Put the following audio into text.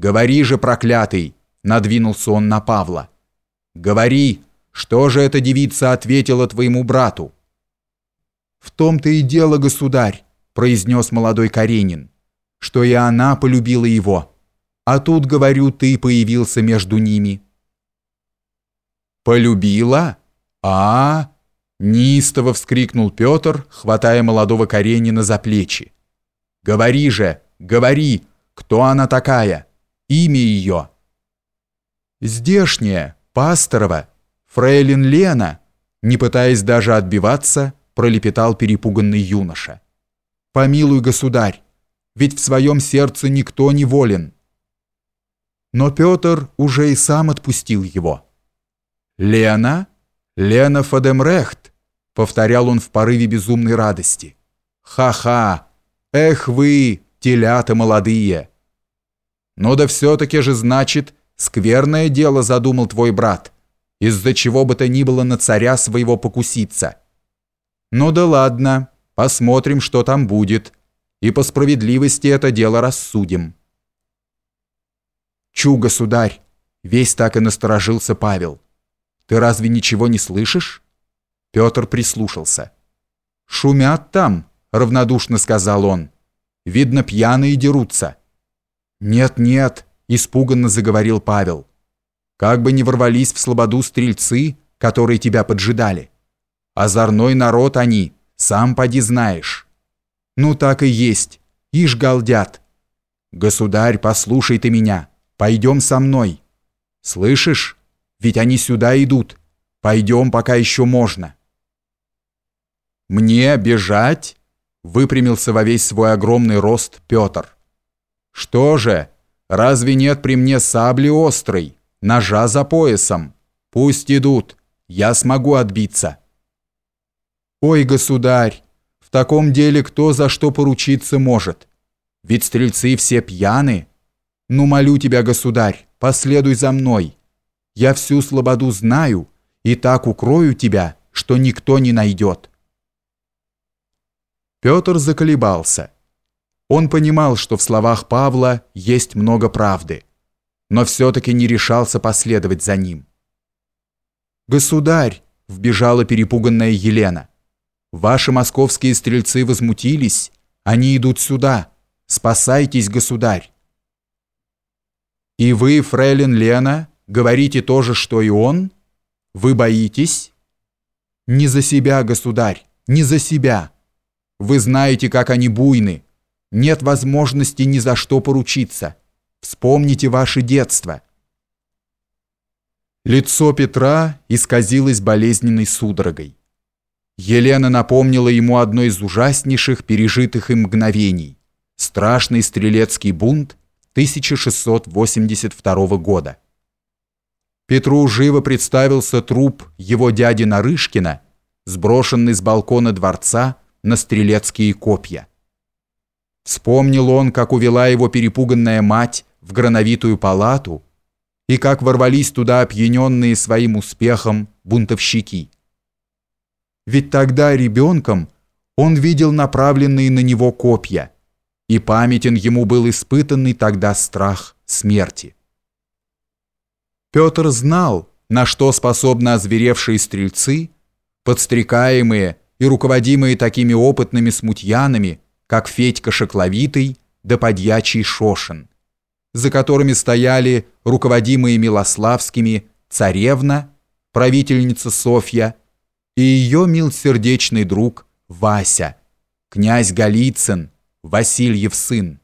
«Говори же, проклятый!» — надвинулся он на Павла. «Говори, что же эта девица ответила твоему брату?» «В том-то и дело, государь», — произнес молодой Каренин, «что и она полюбила его. А тут, говорю, ты появился между ними». «Полюбила? А, -а, Неистово вскрикнул Петр, хватая молодого Каренина за плечи. «Говори же, говори, кто она такая? Имя ее?» «Здешняя, Пасторова, фрейлин Лена», не пытаясь даже отбиваться, пролепетал перепуганный юноша. «Помилуй, государь, ведь в своем сердце никто не волен». Но Петр уже и сам отпустил его. «Лена? Лена Фадемрехт?» повторял он в порыве безумной радости. Ха-ха! Эх вы, телята молодые! Но да все-таки же, значит, скверное дело задумал твой брат, из-за чего бы то ни было на царя своего покуситься. Ну да ладно, посмотрим, что там будет, и по справедливости это дело рассудим. Чу, государь, весь так и насторожился Павел. Ты разве ничего не слышишь? Петр прислушался. «Шумят там», — равнодушно сказал он. «Видно, пьяные дерутся». «Нет-нет», — испуганно заговорил Павел. «Как бы не ворвались в слободу стрельцы, которые тебя поджидали. Озорной народ они, сам поди знаешь». «Ну так и есть, ишь галдят». «Государь, послушай ты меня, пойдем со мной». «Слышишь? Ведь они сюда идут. Пойдем, пока еще можно». «Мне бежать?» — выпрямился во весь свой огромный рост Петр. «Что же, разве нет при мне сабли острой, ножа за поясом? Пусть идут, я смогу отбиться». «Ой, государь, в таком деле кто за что поручиться может? Ведь стрельцы все пьяны. Ну, молю тебя, государь, последуй за мной. Я всю слободу знаю и так укрою тебя, что никто не найдет». Петр заколебался. Он понимал, что в словах Павла есть много правды, но все-таки не решался последовать за ним. «Государь!» – вбежала перепуганная Елена. «Ваши московские стрельцы возмутились, они идут сюда. Спасайтесь, государь!» «И вы, фрейлин Лена, говорите то же, что и он? Вы боитесь?» «Не за себя, государь, не за себя!» Вы знаете, как они буйны. Нет возможности ни за что поручиться. Вспомните ваше детство. Лицо Петра исказилось болезненной судорогой. Елена напомнила ему одно из ужаснейших пережитых им мгновений – страшный стрелецкий бунт 1682 года. Петру живо представился труп его дяди Нарышкина, сброшенный с балкона дворца на стрелецкие копья. Вспомнил он, как увела его перепуганная мать в грановитую палату и как ворвались туда опьяненные своим успехом бунтовщики. Ведь тогда ребенком он видел направленные на него копья, и памятен ему был испытанный тогда страх смерти. Петр знал, на что способны озверевшие стрельцы, подстрекаемые и руководимые такими опытными смутьянами, как Федька Шокловитый да подьячий Шошин, за которыми стояли руководимые Милославскими царевна, правительница Софья и ее милсердечный друг Вася, князь Голицын, Васильев сын.